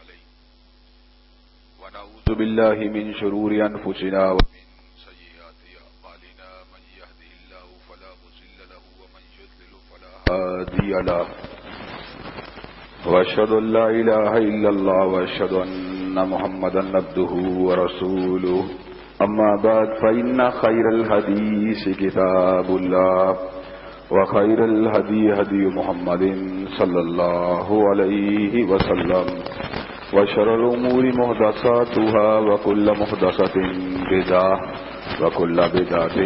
عليه ونعوذ بالله من شرور أنفسنا ومن سيئات أعمالنا من يهده الله فلا مزل له ومن يذلل فلا هادي له. وأشهد أن لا إله إلا الله وأشهد أن محمدا نبده ورسوله. أما بعد فإن خير الحديث كتاب الله وخير الهدي هدي محمد صلى الله عليه وسلم. وشر الأمور مهدساتها وكل مهدسة بدعة وكل بدعة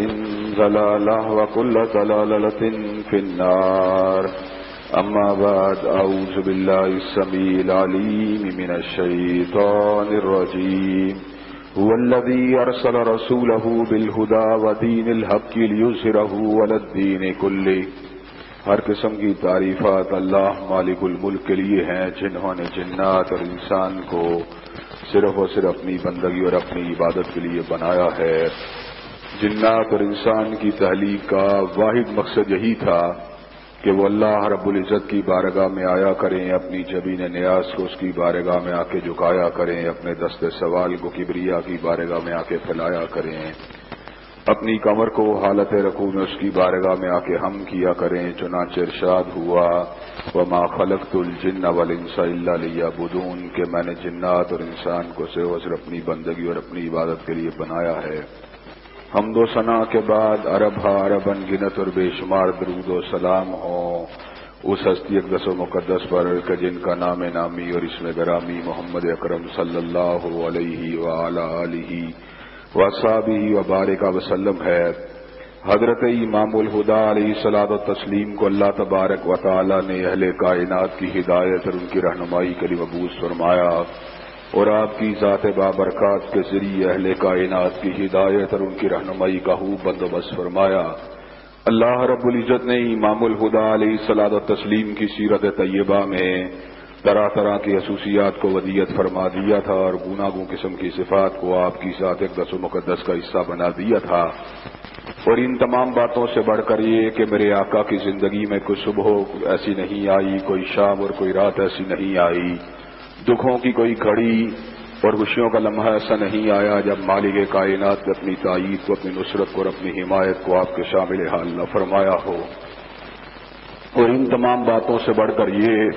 زلالة وكل زلالة في النار. أما بعد، أعوذ بالله السميع العليم من الشيطان الرجيم. هو الذي أرسل رسوله بالهدى ودين الحق ليظهره على الدين كله. ہر قسم کی تعریفات اللہ مالک الملک کے لیے ہیں، جنہوں نے جنات اور انسان کو صرف اور صرف اپنی بندگی اور اپنی عبادت کے لیے بنایا ہے۔ جنات اور انسان کی تحلیق کا واحد مقصد یہی تھا کہ وہ اللہ رب العزت کی بارگاہ میں آیا کریں، اپنی جبین نیاز کو اس کی بارگاہ میں آ کے جھکایا کریں، اپنے دست سوال کو کبریا کی بارگاہ میں آ کے پھیلایا کریں۔ اپنی کمر کو حالت رقو میں اس کی بارگاہ میں آ کے ہم کیا کریں، چنانچہ ارشاد ہوا وہ ماں خلق الجن والانسا اللہ لیا بدون کہ میں نے جنات اور انسان کو سے صرف اپنی بندگی اور اپنی عبادت کے لیے بنایا ہے۔ ہم دو ثنا کے بعد عرب ہا عرب ان گنت اور بے شمار درود و سلام ہوں۔ اس ہستی اقدس و مقدس پر کہ جن کا نام نامی اور اس میں گرامی محمد اکرم صلی اللہ علیہ ولی وصابی وبارک وسلم ہے۔ حضرت امام الہدا علیہ سلاد و تسلیم کو اللہ تبارک و تعالی نے اہل کائنات کی ہدایت اور ان کی رہنمائی کے لیے مبوس فرمایا اور آپ کی ذات بابرکات کے ذریعے اہل کائنات کی ہدایت اور ان کی رہنمائی کا ہو بندوبست فرمایا۔ اللہ رب العزت نے امام الہدا علیہ سلاد و تسلیم کی سیرت طیبہ میں طرح طرح کی خصوصیات کو ودیت فرما دیا تھا اور گناگوں قسم کی صفات کو آپ کی ساتھ ایک دس و مقدس کا حصہ بنا دیا تھا۔ اور ان تمام باتوں سے بڑھ کر یہ کہ میرے آقا کی زندگی میں کوئی صبح ایسی نہیں آئی، کوئی شام اور کوئی رات ایسی نہیں آئی۔ دکھوں کی کوئی گھڑی اور خوشیوں کا لمحہ ایسا نہیں آیا جب مالک کائنات نے اپنی تائید کو، اپنی نصرت کو اور اپنی حمایت کو آپ کے شامل حال نہ فرمایا ہو۔ اور ان تمام باتوں سے بڑھ کر یہ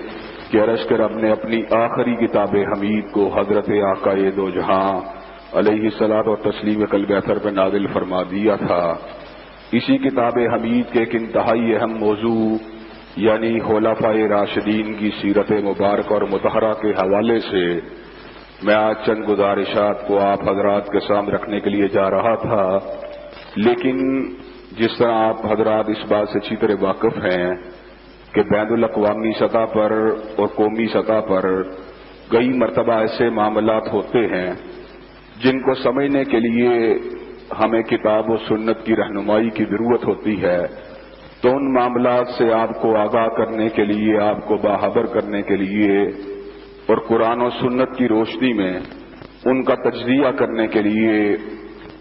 کہ عرش کے رب نے اپنی آخری کتاب حمید کو حضرت آقا دو جہاں علیہ سلاد اور تسلیم کل بہتر پہ نازل فرما دیا تھا۔ اسی کتاب حمید کے ایک انتہائی اہم موضوع یعنی خلافہ راشدین کی سیرت مبارک اور متحرہ کے حوالے سے، میں آج چند گزارشات کو آپ حضرات کے سامنے رکھنے کے لیے جا رہا تھا۔ لیکن جس طرح آپ حضرات اس بات سے اچھی طرح واقف ہیں کہ بین الاقوامی سطح پر اور قومی سطح پر کئی مرتبہ ایسے معاملات ہوتے ہیں جن کو سمجھنے کے لیے ہمیں کتاب و سنت کی رہنمائی کی ضرورت ہوتی ہے، تو ان معاملات سے آپ کو آگاہ کرنے کے لیے، آپ کو باہبر کرنے کے لیے اور قرآن و سنت کی روشنی میں ان کا تجزیہ کرنے کے لیے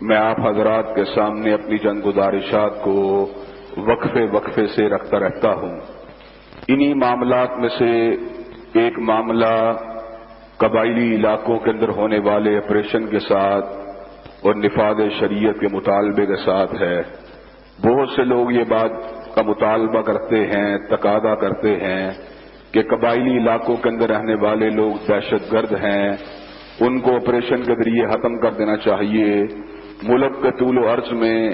میں آپ حضرات کے سامنے اپنی جنگ گزارشات کو وقفے وقفے سے رکھتا رہتا ہوں۔ انہی معاملات میں سے ایک معاملہ قبائلی علاقوں کے اندر ہونے والے آپریشن کے ساتھ اور نفاذ شریعت کے مطالبے کے ساتھ ہے۔ بہت سے لوگ یہ بات کا مطالبہ کرتے ہیں، تقاضا کرتے ہیں کہ قبائلی علاقوں کے اندر رہنے والے لوگ دہشت گرد ہیں، ان کو آپریشن کے ذریعے ختم کر دینا چاہیے۔ ملک کے طول و عرض میں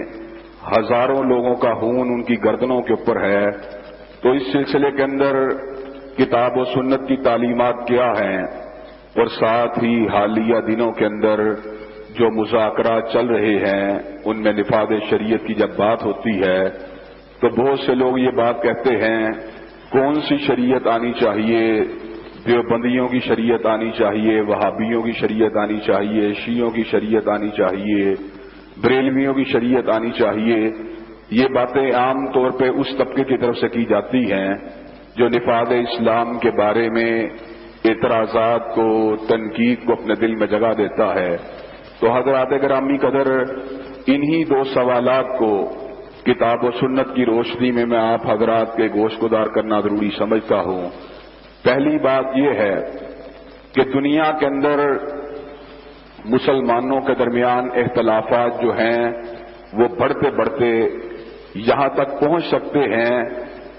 ہزاروں لوگوں کا خون ان کی گردنوں کے اوپر ہے۔ تو اس سلسلے کے اندر کتاب و سنت کی تعلیمات کیا ہیں اور ساتھ ہی حالیہ دنوں کے اندر جو مذاکرات چل رہے ہیں، ان میں نفاذ شریعت کی جب بات ہوتی ہے، تو بہت سے لوگ یہ بات کہتے ہیں، کون سی شریعت آنی چاہیے؟ دیوبندیوں کی شریعت آنی چاہیے، وہابیوں کی شریعت آنی چاہیے شیوں کی شریعت آنی چاہیے، بریلویوں کی شریعت آنی چاہیے۔ یہ باتیں عام طور پہ اس طبقے کی طرف سے کی جاتی ہیں جو نفاذ اسلام کے بارے میں اعتراضات کو، تنقید کو اپنے دل میں جگہ دیتا ہے۔ تو حضرات گرامی قدر، انہی دو سوالات کو کتاب و سنت کی روشنی میں میں آپ حضرات کے گوشت گدار کرنا ضروری سمجھتا ہوں۔ پہلی بات یہ ہے کہ دنیا کے اندر مسلمانوں کے درمیان اختلافات جو ہیں، وہ بڑھتے بڑھتے یہاں تک پہنچ سکتے ہیں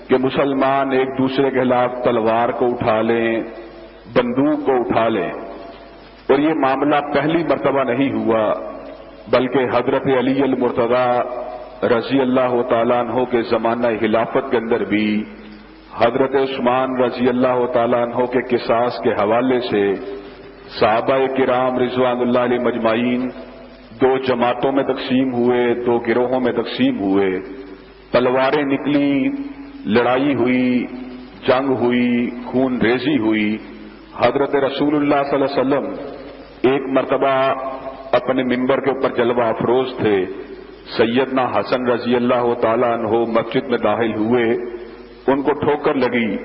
کہ مسلمان ایک دوسرے کے خلاف تلوار کو اٹھا لیں، بندوق کو اٹھا لیں۔ اور یہ معاملہ پہلی مرتبہ نہیں ہوا، بلکہ حضرت علی المرتضی رضی اللہ تعالیٰ عنہ کے زمانہ خلافت کے اندر بھی، حضرت عثمان رضی اللہ تعالیٰ عنہ کے قصاص کے حوالے سے صحابہ کرام رضوان اللہ علیہ مجمعین دو جماعتوں میں تقسیم ہوئے، دو گروہوں میں تقسیم ہوئے۔ تلواریں نکلی، لڑائی ہوئی، جنگ ہوئی، خون ریزی ہوئی۔ حضرت رسول اللہ صلی اللہ علیہ وسلم ایک مرتبہ اپنے ممبر کے اوپر جلوہ افروز تھے۔ سیدنا حسن رضی اللہ تعالیٰ عنہ مسجد میں داخل ہوئے۔ ان کو ٹھوکر لگی۔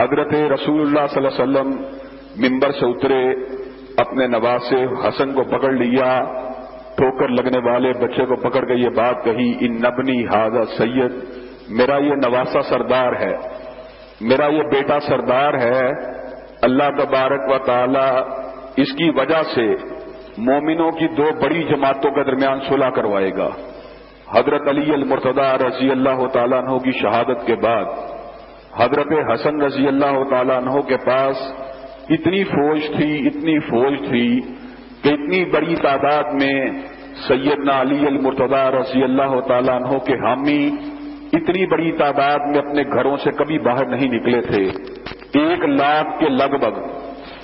حضرت رسول اللہ صلی اللہ علیہ وسلم ممبر سے اترے، اپنے نواز سے حسن کو پکڑ لیا۔ ٹھوکر لگنے والے بچے کو پکڑ کے یہ بات کہی، ان نبنی حاضر سید، میرا یہ نواسا سردار ہے، میرا یہ بیٹا سردار ہے، اللہ تبارک و تعالی اس کی وجہ سے مومنوں کی دو بڑی جماعتوں کے درمیان صلح کروائے گا۔ حضرت علی المرتضی رضی اللہ تعالیٰ عنہ کی شہادت کے بعد، حضرت حسن رضی اللہ تعالیٰ عنہ کے پاس اتنی فوج تھی، اتنی فوج تھی کہ اتنی بڑی تعداد میں سیدنا علی المرتضی رضی اللہ تعالیٰ عنہ کے حامی اتنی بڑی تعداد میں اپنے گھروں سے کبھی باہر نہیں نکلے تھے۔ ایک لاکھ کے لگ بھگ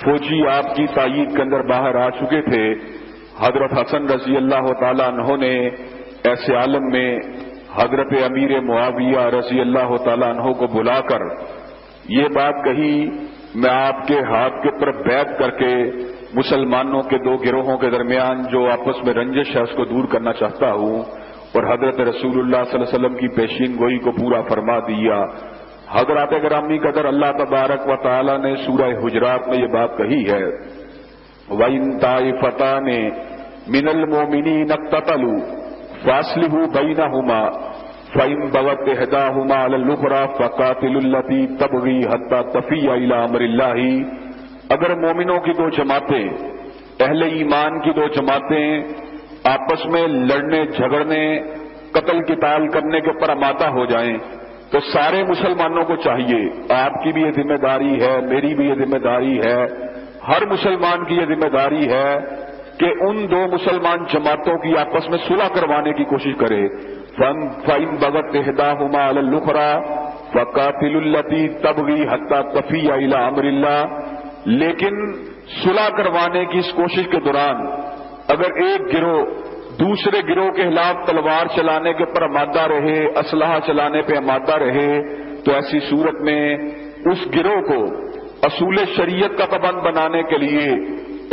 فوجی آپ کی تائید کے اندر باہر آ چکے تھے۔ حضرت حسن رضی اللہ تعالیٰ عنہ نے ایسے عالم میں حضرت امیر معاویہ رضی اللہ تعالیٰ عنہ کو بلا کر یہ بات کہی، میں آپ کے ہاتھ کے اوپر بیت کر کے مسلمانوں کے دو گروہوں کے درمیان جو آپس میں رنجش ہے، اس کو دور کرنا چاہتا ہوں اور حضرت رسول اللہ صلی اللہ علیہ وسلم کی پیشین گوئی کو پورا فرما دیا۔ حضرات گرامی قدر اللہ تبارک و تعالی نے سورہ حجرات میں یہ بات کہی ہے۔ وَإِن طَائِفَتَانِ مِنَ الْمُؤْمِنِينَ اقْتَتَلُوا فَأَصْلِحُوا بَيْنَهُمَا فَإِن بَغَتْ إِحْدَاهُمَا عَلَى الْأُخْرَى فَقَاتِلُوا الَّتِي تَبْغِي حَتَّى تَفِيَّ إِلَى أَمْرِ اللَّهِ اگر مومنوں کی دو جماعتیں، اہل ایمان کی دو جماعتیں آپس میں لڑنے، جھگڑنے، قتل، قتال کرنے کے اوپر امادہ ہو جائیں، تو سارے مسلمانوں کو چاہیے، آپ کی بھی یہ ذمہ داری ہے، میری بھی یہ ذمہ داری ہے، ہر مسلمان کی یہ ذمہ داری ہے کہ ان دو مسلمان جماعتوں کی آپس میں صلح کروانے کی کوشش کرے۔ فن، فائن بغت اہدا ہما الخرا فقاتل التی تبغی حتہ تفی الا امر اللہ۔ لیکن صلح کروانے کی اس کوشش کے دوران اگر ایک گروہ دوسرے گروہ کے خلاف تلوار چلانے کے پر آمادہ رہے، اسلحہ چلانے پہ آمادہ رہے، تو ایسی صورت میں اس گروہ کو اصول شریعت کا پابند بنانے کے لیے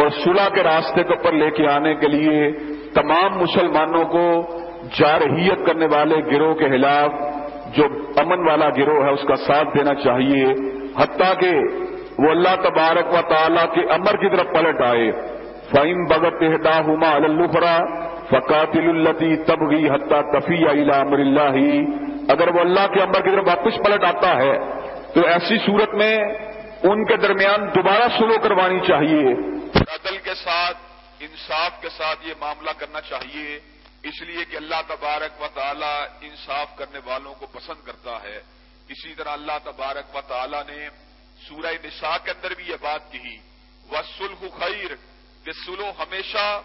اور صلح کے راستے کے اوپر لے کے آنے کے لیے تمام مسلمانوں کو جارحیت کرنے والے گروہ کے خلاف جو امن والا گروہ ہے، اس کا ساتھ دینا چاہیے۔ حتیٰ کہ وہ اللہ تبارک و تعالی کے امر کی طرف پلٹ آئے۔ فائم بغت اہدا ہما الخرا فقاتل التی تبغی حتہ تفی الا امر اللہ اگر وہ اللہ کے امر کی طرف واپس پلٹ آتا ہے، تو ایسی صورت میں ان کے درمیان دوبارہ سلو کروانی چاہیے۔ عدل کے ساتھ، انصاف کے ساتھ یہ معاملہ کرنا چاہیے۔ اس لیے کہ اللہ تبارک و تعالی انصاف کرنے والوں کو پسند کرتا ہے۔ اسی طرح اللہ تبارک و تعالی نے سورہ نساء کے اندر بھی یہ بات کہی۔ وہ خیر کہ سلو ہمیشہ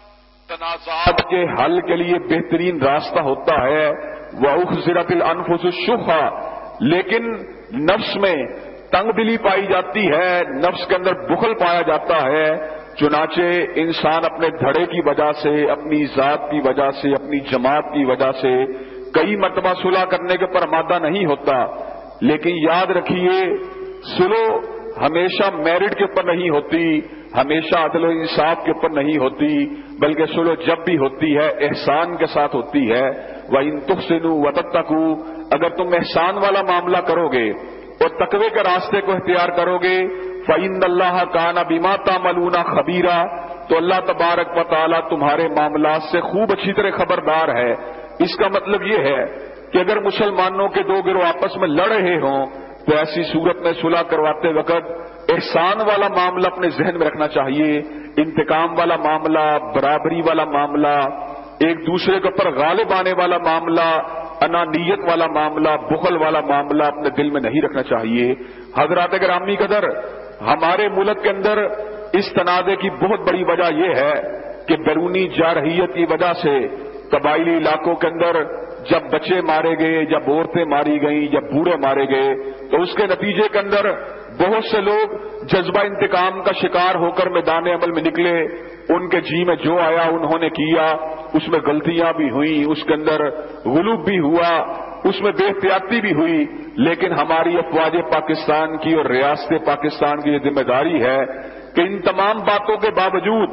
تنازعات کے حل کے لیے بہترین راستہ ہوتا ہے۔ وہ اخرت الانفس الشخا لیکن نفس میں تنگ دلی پائی جاتی ہے، نفس کے اندر بخل پایا جاتا ہے۔ چنانچہ انسان اپنے دھڑے کی وجہ سے، اپنی ذات کی وجہ سے، اپنی جماعت کی وجہ سے کئی مرتبہ صلح کرنے کے پر مادہ نہیں ہوتا۔ لیکن یاد رکھیے سلو ہمیشہ میرٹ کے اوپر نہیں ہوتی، ہمیشہ عدل و انصاف کے اوپر نہیں ہوتی، بلکہ سلو جب بھی ہوتی ہے، احسان کے ساتھ ہوتی ہے۔ وہ ان تخصنو و تک اگر تم احسان والا معاملہ کرو گے، اور تقوی کے راستے کو اختیار کرو گے فعند اللہ کانا بیما ملونا خبیرہ تو اللہ تبارک و تعالیٰ تمہارے معاملات سے خوب اچھی طرح خبردار ہے۔ اس کا مطلب یہ ہے کہ اگر مسلمانوں کے دو گروہ آپس میں لڑ رہے ہوں تو ایسی صورت میں صلح کرواتے وقت احسان والا معاملہ اپنے ذہن میں رکھنا چاہیے، انتقام والا معاملہ، برابری والا معاملہ، ایک دوسرے کے اوپر غالب آنے والا معاملہ، انانیت والا معاملہ، بخل والا معاملہ اپنے دل میں نہیں رکھنا چاہیے۔ حضرات گرامی قدر، ہمارے ملک کے اندر اس تنازع کی بہت بڑی وجہ یہ ہے کہ بیرونی جارحیت کی وجہ سے قبائلی علاقوں کے اندر جب بچے مارے گئے، جب عورتیں ماری گئیں، جب بوڑھے مارے گئے، تو اس کے نتیجے کے اندر بہت سے لوگ جذبہ انتقام کا شکار ہو کر میدان عمل میں نکلے۔ ان کے جی میں جو آیا، انہوں نے کیا۔ اس میں غلطیاں بھی ہوئیں، اس کے اندر غلوب بھی ہوا۔ اس میں بے احتیاطی بھی ہوئی۔ لیکن ہماری افواج پاکستان کی اور ریاست پاکستان کی یہ ذمہ داری ہے کہ ان تمام باتوں کے باوجود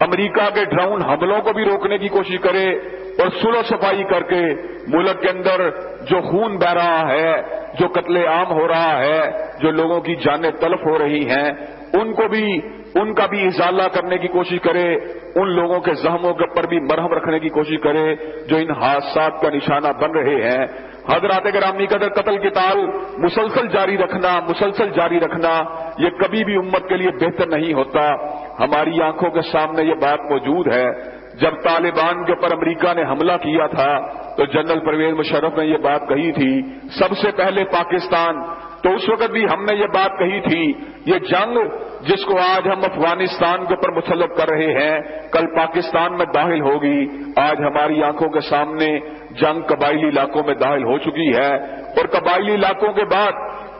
امریکہ کے ڈراؤن حملوں کو بھی روکنے کی کوشش کرے۔ اور سلو صفائی کر کے ملک کے اندر جو خون بہ رہا ہے، جو قتل عام ہو رہا ہے، جو لوگوں کی جانیں تلف ہو رہی ہیں، ان کو بھی، ان کا بھی ازالہ کرنے کی کوشش کرے، ان لوگوں کے زخموں کے اوپر بھی مرہم رکھنے کی کوشش کرے جو ان حادثات کا نشانہ بن رہے ہیں۔ حضرات گرامی قدر قتل کی تال مسلسل جاری رکھنا، مسلسل جاری رکھنا، یہ کبھی بھی امت کے لیے بہتر نہیں ہوتا۔ ہماری آنکھوں کے سامنے یہ بات موجود ہے۔ جب طالبان کے اوپر امریکہ نے حملہ کیا تھا، تو جنرل پرویز مشرف نے یہ بات کہی تھی، سب سے پہلے پاکستان، تو اس وقت بھی ہم نے یہ بات کہی تھی، یہ جنگ جس کو آج ہم افغانستان کے اوپر مسلط کر رہے ہیں، کل پاکستان میں داخل ہوگی، آج ہماری آنکھوں کے سامنے جنگ قبائلی علاقوں میں داخل ہو چکی ہے۔ اور قبائلی علاقوں کے بعد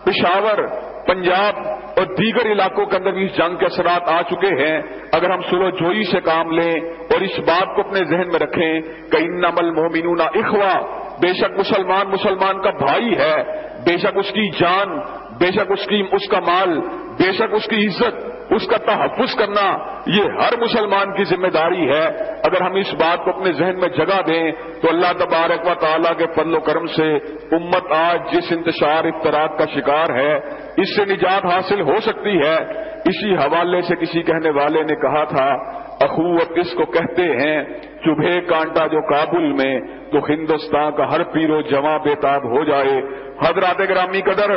پشاور، پنجاب اور دیگر علاقوں کے اندر بھی اس جنگ کے اثرات آ چکے ہیں۔ اگر ہم سلو جوئی سے کام لیں اور اس بات کو اپنے ذہن میں رکھیں کہ ان نمل مومنون اخوا بے شک مسلمان مسلمان کا بھائی ہے، بے شک اس کی جان، بے شک اس کی، اس کا مال، بے شک اس کی عزت، اس کا تحفظ کرنا، یہ ہر مسلمان کی ذمہ داری ہے۔ اگر ہم اس بات کو اپنے ذہن میں جگہ دیں تو اللہ تبارک و تعالیٰ کے فضل و کرم سے امت آج جس انتشار افطراک کا شکار ہے اس سے نجات حاصل ہو سکتی ہے۔ اسی حوالے سے کسی کہنے والے نے کہا تھا اخوت اس کو کہتے ہیں؟ چبھے کانٹا جو کابل میں، تو ہندوستان کا ہر پیرو جمع بےتاب ہو جائے۔ حضرات گرامی قدر،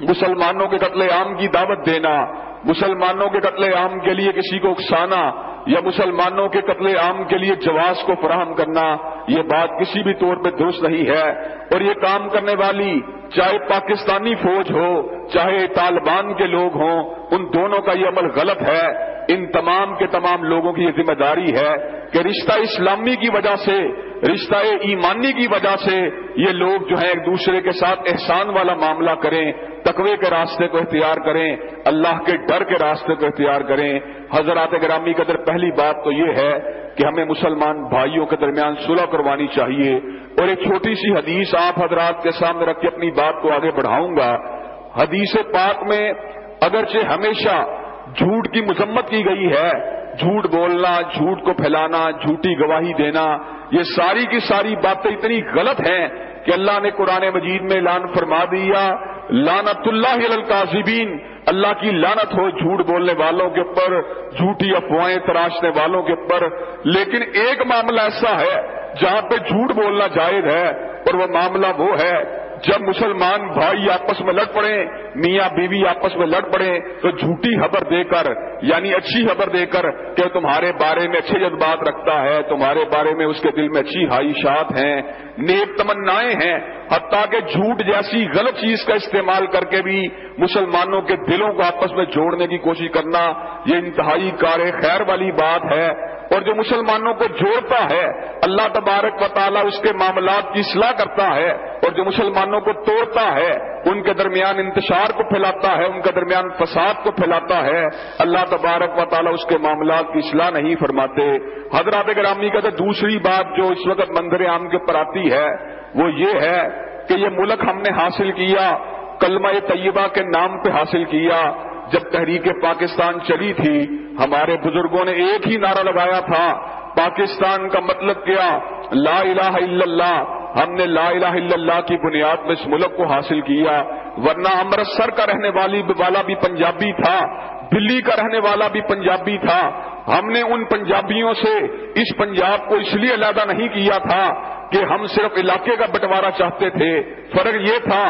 مسلمانوں کے قتل عام کی دعوت دینا، مسلمانوں کے قتل عام کے لیے کسی کو اکسانا یا مسلمانوں کے قتل عام کے لیے جواز کو فراہم کرنا، یہ بات کسی بھی طور پہ درست نہیں ہے۔ اور یہ کام کرنے والی، چاہے پاکستانی فوج ہو، چاہے طالبان کے لوگ ہوں، ان دونوں کا یہ عمل غلط ہے۔ ان تمام کے تمام لوگوں کی یہ ذمہ داری ہے کہ رشتہ اسلامی کی وجہ سے، رشتہ ایمانی کی وجہ سے یہ لوگ جو ہیں ایک دوسرے کے ساتھ احسان والا معاملہ کریں۔ تقوی کے راستے کو اختیار کریں، اللہ کے ڈر کے راستے کو اختیار کریں۔ حضرات گرامی قدر پہلی بات تو یہ ہے کہ ہمیں مسلمان بھائیوں کے درمیان صلح کروانی چاہیے۔ اور ایک چھوٹی سی حدیث آپ حضرات کے سامنے رکھ کے اپنی بات کو آگے بڑھاؤں گا۔ حدیث پاک میں اگرچہ ہمیشہ جھوٹ کی مذمت کی گئی ہے، جھوٹ بولنا، جھوٹ کو پھیلانا، جھوٹی گواہی دینا، یہ ساری کی ساری باتیں اتنی غلط ہیں کہ اللہ نے قرآن مجید میں اعلان فرما دیا لانت اللہ القاظبین اللہ کی لانت ہو جھوٹ بولنے والوں کے اوپر جھوٹی افواہیں تراشنے والوں کے اوپر لیکن ایک معاملہ ایسا ہے، جہاں پہ جھوٹ بولنا جائز ہے اور وہ معاملہ وہ ہے جب مسلمان بھائی آپس میں لڑ پڑے، میاں بیوی آپس میں لڑ پڑے، تو جھوٹی خبر دے کر یعنی اچھی خبر دے کر کہ تمہارے بارے میں اچھے جذبات رکھتا ہے، تمہارے بارے میں اس کے دل میں اچھی خواہشات ہیں، نیک تمنائیں ہیں، حتیٰ کہ جھوٹ جیسی غلط چیز کا استعمال کر کے بھی مسلمانوں کے دلوں کو آپس میں جوڑنے کی کوشش کرنا، یہ انتہائی کار خیر والی بات ہے۔ اور جو مسلمانوں کو جوڑتا ہے، اللہ تبارک و تعالیٰ اس کے معاملات کی اصلاح کرتا ہے۔ اور جو مسلمانوں کو توڑتا ہے، ان کے درمیان انتشار کو پھیلاتا ہے، ان کے درمیان فساد کو پھیلاتا ہے، اللہ تبارک و تعالیٰ اس کے معاملات کی اصلاح نہیں فرماتے۔ حضرات گرامی کا تو دوسری بات جو اس وقت منظر عام کے اوپر آتی ہے، وہ یہ ہے کہ یہ ملک ہم نے حاصل کیا، کلمہ طیبہ کے نام پہ حاصل کیا۔ جب تحریک پاکستان چلی تھی، ہمارے بزرگوں نے ایک ہی نعرہ لگایا تھا، پاکستان کا مطلب کیا؟ لا الہ الا اللہ ہم نے لا الہ الا اللہ کی بنیاد میں اس ملک کو حاصل کیا، ورنہ امرتسر کا رہنے والی والا بھی پنجابی تھا، دلی کا رہنے والا بھی پنجابی تھا۔ ہم نے ان پنجابیوں سے اس پنجاب کو اس لیے علیحدہ نہیں کیا تھا کہ ہم صرف علاقے کا بٹوارا چاہتے تھے۔ فرق یہ تھا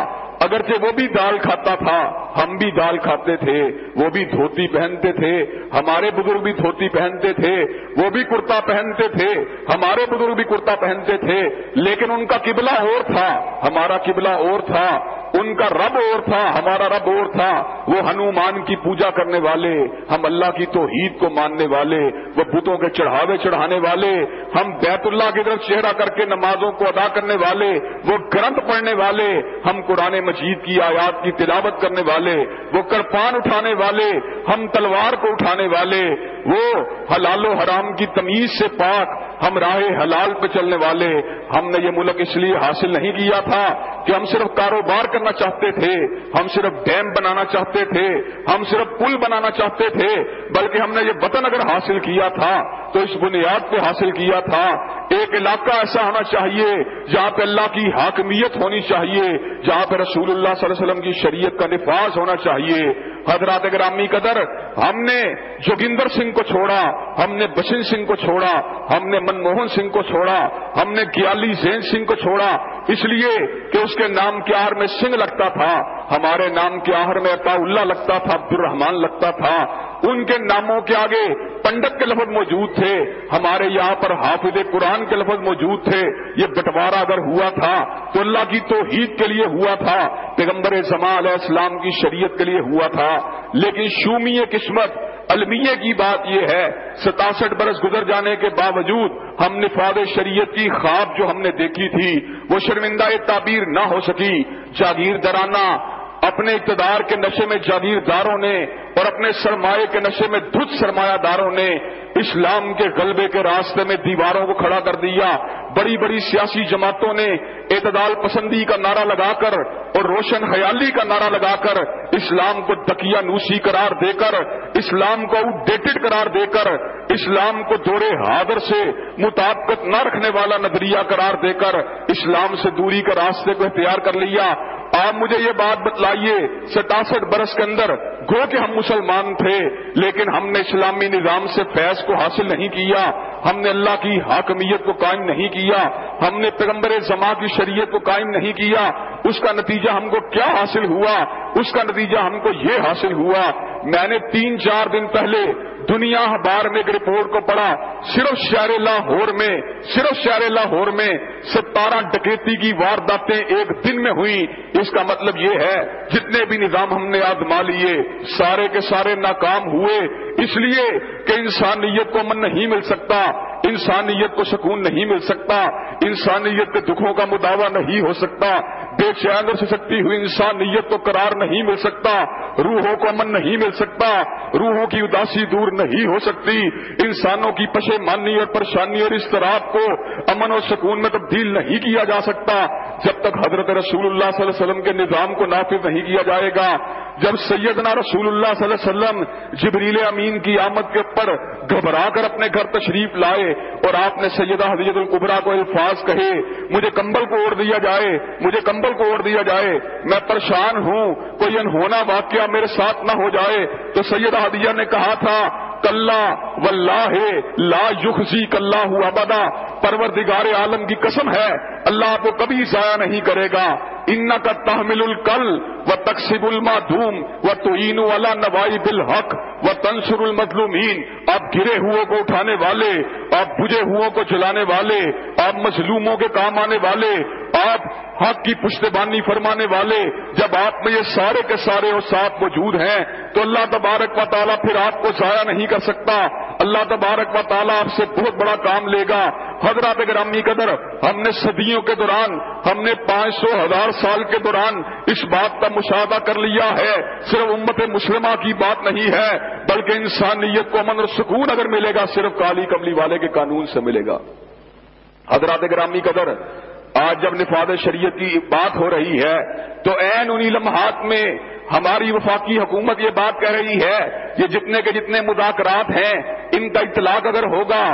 اگرچہ وہ بھی دال کھاتا تھا، ہم بھی دال کھاتے تھے، وہ بھی دھوتی پہنتے تھے، ہمارے بزرگ بھی دھوتی پہنتے تھے، وہ بھی کرتا پہنتے تھے، ہمارے بزرگ بھی کرتا پہنتے تھے، لیکن ان کا قبلہ اور تھا، ہمارا قبلہ اور تھا، ان کا رب اور تھا، ہمارا رب اور تھا وہ ہنومان کی پوجا کرنے والے، ہم اللہ کی توحید کو ماننے والے، وہ بتوں کے چڑھاوے چڑھانے والے، ہم بیت اللہ کی طرف چہرہ کر کے نمازوں کو ادا کرنے والے، وہ گرنتھ پڑھنے والے، ہم قرآن مجید کی آیات کی تلاوت کرنے والے، وہ کرپان اٹھانے والے، ہم تلوار کو اٹھانے والے، وہ حلال و حرام کی تمیز سے پاک، ہم راہ حلال پہ چلنے والے۔ ہم نے یہ ملک اس لیے حاصل نہیں کیا تھا کہ ہم صرف کاروبار کرنا چاہتے تھے، ہم صرف ڈیم بنانا چاہتے تھے، ہم صرف پل بنانا چاہتے تھے، بلکہ ہم نے یہ وطن اگر حاصل کیا تھا، تو اس بنیاد پہ حاصل کیا تھا۔ ایک علاقہ ایسا ہونا چاہیے جہاں پہ اللہ کی حاکمیت ہونی چاہیے، جہاں پہ رسول اللہ صلی اللہ علیہ وسلم کی شریعت کا نفاذ ہونا چاہیے۔ حضرات گرامی قدر، ہم نے جوگندر سنگھ کو چھوڑا، ہم نے بشن سنگھ کو چھوڑا، ہم نے منموہن سنگھ کو چھوڑا، ہم نے گیالی زین سنگھ کو چھوڑا۔ اس لیے کہ اس کے نام کے آہر میں سنگھ لگتا تھا، ہمارے نام کے آہر میں عطا اللہ لگتا تھا عبد الرحمان لگتا تھا۔ ان کے ناموں کے آگے پنڈت کے لفظ موجود تھے، ہمارے یہاں پر حافظ قرآن کے لفظ موجود تھے۔ یہ بٹوارا اگر ہوا تھا تو اللہ کی توحید کے لیے ہوا تھا، پیغمبر زمان علیہ السلام کی شریعت کے لیے ہوا تھا۔ لیکن شومی قسمت المیہ کی بات یہ ہے، ستاسٹھ برس گزر جانے کے باوجود ہم نفاد شریعت کی خواب جو ہم نے دیکھی تھی، وہ شرمندہ تعبیر نہ ہو سکی۔ جاگیر درانہ اپنے اقتدار کے نشے میں جاگیرداروں نے اور اپنے سرمایہ کے نشے میں دھت سرمایہ داروں نے اسلام کے غلبے کے راستے میں دیواروں کو کھڑا کر دیا۔ بڑی بڑی سیاسی جماعتوں نے اعتدال پسندی کا نعرہ لگا کر اور روشن خیالی کا نعرہ لگا کر اسلام کو دکیا نوسی قرار دے کر اسلام کو آؤٹ ڈیٹڈ قرار دے کر اسلام کو دورے حاضر سے مطابقت نہ رکھنے والا نظریہ قرار دے کر اسلام سے دوری کے راستے کو اختیار کر لیا۔ آپ مجھے یہ بات بتلائیے، ستاسٹھ برس کے اندر گو کہ ہم مسلمان تھے، لیکن ہم نے اسلامی نظام سے فیض کو حاصل نہیں کیا، ہم نے اللہ کی حاکمیت کو قائم نہیں کیا، ہم نے پیغمبر زما کی شریعت کو قائم نہیں کیا، اس کا نتیجہ ہم کو کیا حاصل ہوا؟ اس کا نتیجہ ہم کو یہ حاصل ہوا، میں نے تین چار دن پہلے دنیا بار میں ایک رپورٹ کو پڑھا، صرف شہر لاہور میں، صرف شہر لاہور میں ستارہ ڈکیتی کی وارداتیں ایک دن میں ہوئی اس کا مطلب یہ ہے، جتنے بھی نظام ہم نے آزما لیے، سارے کے سارے ناکام ہوئے۔ اس لیے کہ انسانیت کو من نہیں مل سکتا، انسانیت کو سکون نہیں مل سکتا، انسانیت کے دکھوں کا مداوع نہیں ہو سکتا۔ بے چین سے سکتی ہوئی انسانیت کو قرار نہیں مل سکتا، روحوں کو امن نہیں مل سکتا، روحوں کی اداسی دور نہیں ہو سکتی۔ انسانوں کی پشے مانی اور پریشانی اور اضطراب کو امن اور سکون میں تبدیل نہیں کیا جا سکتا۔ جب تک حضرت رسول اللہ صلی اللہ علیہ وسلم کے نظام کو نافذ نہیں کیا جائے گا، جب سیدنا رسول اللہ صلی اللہ علیہ وسلم جبریل امین کی آمد کے اوپر گھبرا کر اپنے گھر تشریف لائے اور آپ نے سیدہ حضرت القبرا کو الفاظ کہے، مجھے کمبل کو اوڑھ دیا جائے، مجھے کمبل کو اوڑھ دیا جائے، میں پریشان ہوں، کوئی انہونا واقعہ میرے ساتھ نہ ہو جائے۔ تو سیدہ ہدیہ نے کہا تھا، کلّا واللہ لا یخزی کلّا ہوا بدا پروردگار عالم کی قسم ہے اللہ کو کبھی ضائع نہیں کرے گا۔ ان کا تحمل الکل و تقسیب المادوم و توین والا نوائی بالحق و تنسر المظلومین آپ گرے ہوئے کو اٹھانے والے، آپ بجے ہوئے کو جلانے والے، آپ مظلوموں کے کام آنے والے، آپ حق کی پشتبانی فرمانے والے، جب آپ میں یہ سارے کے سارے اور ساتھ موجود ہیں، تو اللہ تبارک و تعالیٰ پھر آپ کو ضائع نہیں کر سکتا۔ اللہ تبارک و تعالیٰ آپ سے بہت بڑا کام لے گا۔ حضرات گرامی قدر، ہم نے صدیوں کے دوران، ہم نے پانچ سو ہزار سال کے دوران اس بات کا مشاہدہ کر لیا ہے۔ صرف امت مسلمہ کی بات نہیں ہے، بلکہ انسانیت کو امن اور سکون اگر ملے گا، صرف کالی کملی والے کے قانون سے ملے گا۔ حضرات گرامی قدر، آج جب نفاذ شریعت کی بات ہو رہی ہے، تو این انہی لمحات میں ہماری وفاقی حکومت یہ بات کہہ رہی ہے کہ جتنے کے جتنے مذاکرات ہیں، ان کا اطلاق اگر ہوگا